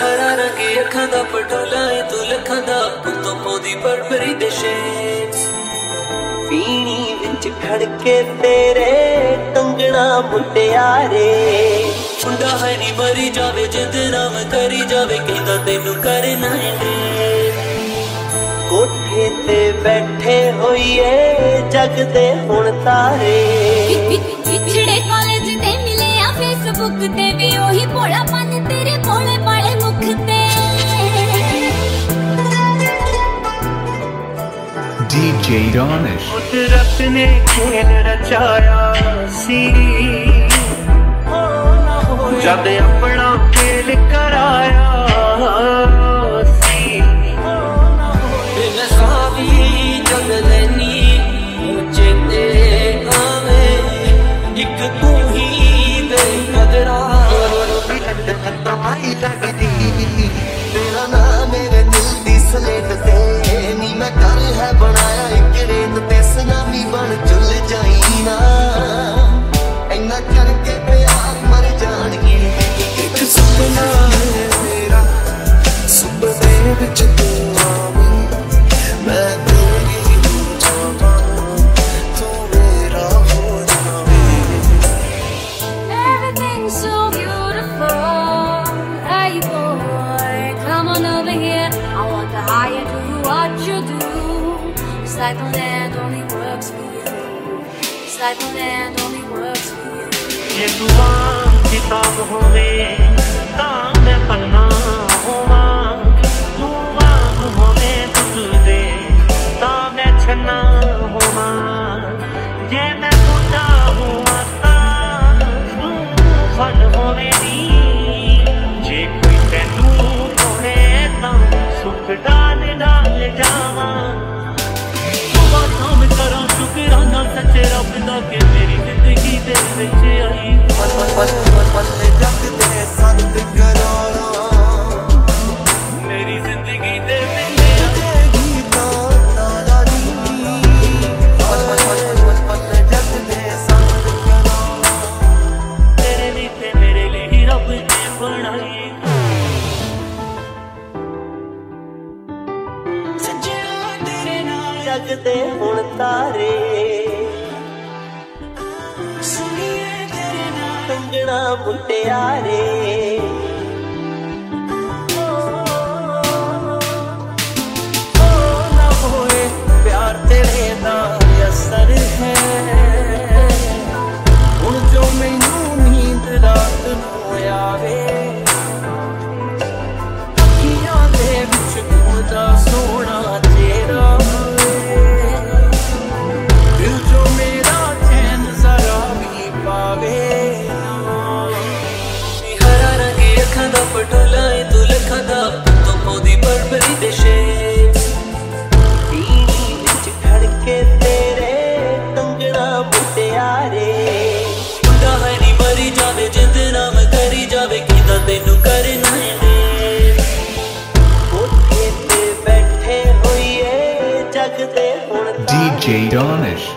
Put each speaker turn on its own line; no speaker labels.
ਅੱਖਾਂ ਦਾ ਪਟੋਲਾ ਏ ਤੂੰ ਲੱਖਾਂ ਦਾ ਪੁੱਤੋਂ ਮੋਦੀ ਬਰਬਰੀ ਦੇ ਸ਼ੇਰ।
ਪੀਣੀ ਵਿੱਚ ਖੜ ਕੇ ਤੇਰੇ ਟੰਗਣਾ ਮੁੰਡਿਆਰੇ
ਮੁੰਡਾ ਹੈ ਨਹੀਂ ਮਰੀ ਜਾਵੇ, ਜਿੰਦ ਨਾਮ ਕਰੀ ਜਾਵੇ, ਕਹਿੰਦਾ ਤੈਨੂੰ ਕਰਨਾ ਏ
ਕੋਠੇ ਤੇ ਬੈਠੇ ਹੋਈਏ, ਜਗ ਦੇ ਹੁਣ ਤਾਰੇ।
ਜਿਹੜੇ ਕਾਲਜ ਤੇ ਮਿਲੇ ਆ ਫੇਸਬੁੱਕ ਤੇ ਵੀ ਉਹੀ ਭੋਲਾ
डीजे डॉनिश ने खेल रचाया जब अपना खेल
कराया। ਸੁਪਨੇ ਵਿੱਚ ਤੂੰ ਆਵੀਂ ਮੈਂ ਤੇਰੀ ਹੋ ਜਾਵਾਂ ਤੂੰ ਮੇਰਾ ਹੋ ਜਾਵੇਂ
Everything's so beautiful. Hey boy, come on over here. I wonder how you do what you do. It's like the land only works for you. It's like the land only works for you.
ਜੇ ਦੁਆ ਕਿਤਾਬ ਹੋਵੇ
के मेरी ज़िंदगी दे विच आई। मन मन मन मन मन ने जग दे संत
करो मेरी ज़िंदगी दे विच देगी तो
तारा ते मेरे जगते हुण तारे। तुम जड़ा बुटिया रे। ਤੈਨੂੰ ਕਰਨਾ ਏ
ਕੋਠੇ ਤੇ ਬੈਠੇ ਹੋਈਏ ਜਗ ਦੇ ਹੁਣ
DJ Donish.